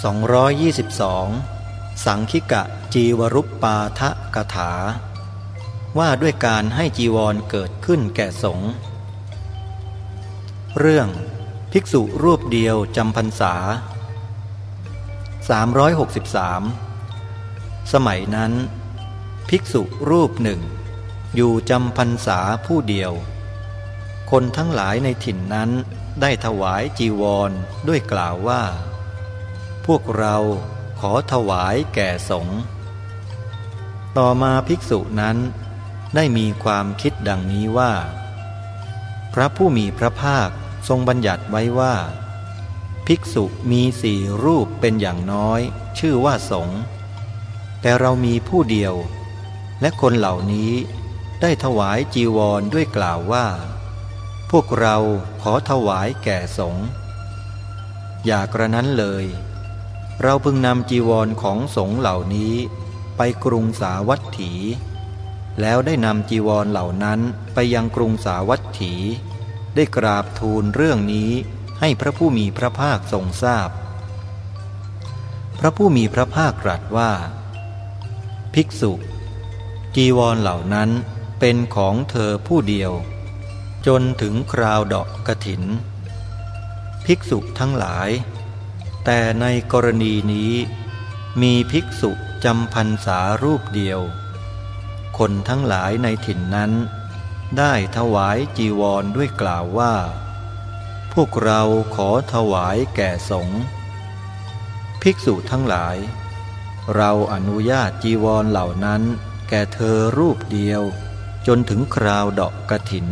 222 สังคิกะจีวรุปปาทะกถา ว่าด้วยการให้จีวรเกิดขึ้นแก่สงฆ์เรื่องภิกษุรูปเดียวจำพรรษา 363 สมัยนั้น ภิกษุรูปหนึ่ง อยู่จำพรรษาผู้เดียว คนทั้งหลายในถิ่นนั้นได้ถวายจีวรด้วยกล่าวว่า พวกเราขอถวายแก่สงฆ์ต่อมาภิกษุนั้นได้มีความคิดดังนี้ว่า พระผู้มีพระภาคทรงบัญญัติไว้ว่า ภิกษุมีสี่รูปเป็นอย่างน้อย ชื่อว่าสงฆ์แต่เรามีผู้เดียว และคนเหล่านี้ได้ถวายจีวรด้วยกล่าวว่า พวกเราขอถวายแก่สงฆ์อย่ากระนั้นเลย เราพึงนำจีวรของสงเหล่านี้ไปกรุงสาวัตถี แล้วได้นำจีวรเหล่านั้นไปยังกรุงสาวัตถี ได้กราบทูลเรื่องนี้ให้พระผู้มีพระภาคทรงทราบพพระผู้มีพระภาคตรัสว่า ภิกษุ จีวรเหล่านั้นเป็นของเธอผู้เดียว จนถึงคราวดอกกระถิน ภิกษุทั้งหลาย แต่ในกรณีนี้มีภิกษุจำพรรษารูปเดียว คนทั้งหลายในถิ่นนั้น ได้ถวายจีวรด้วยกล่าวว่า พวกเราขอถวายแก่สงฆ์ภิกษุทั้งหลาย เราอนุญาตจีวรเหล่านั้น แก่เธอรูปเดียว จนถึงคราวดอกกระถิน